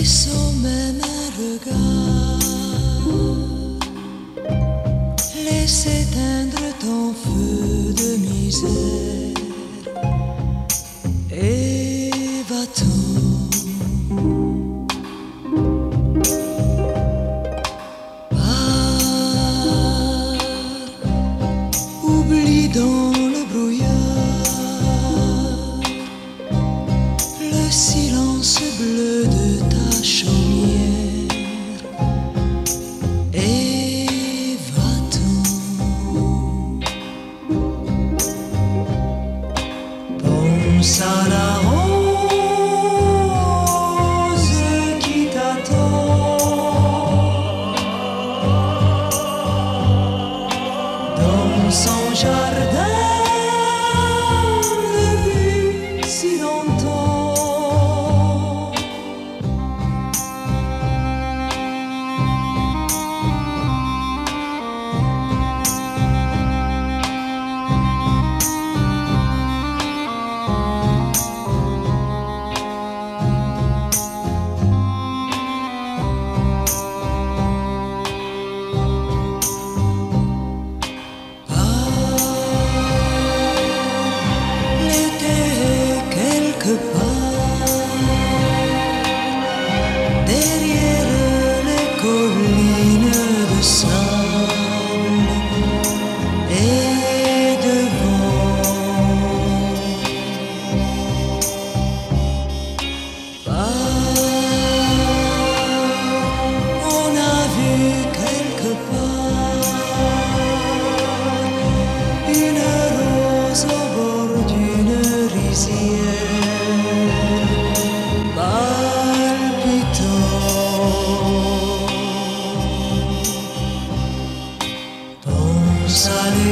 et sans même un regard, laisse éteindre ton feu de misère. coração.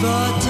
But.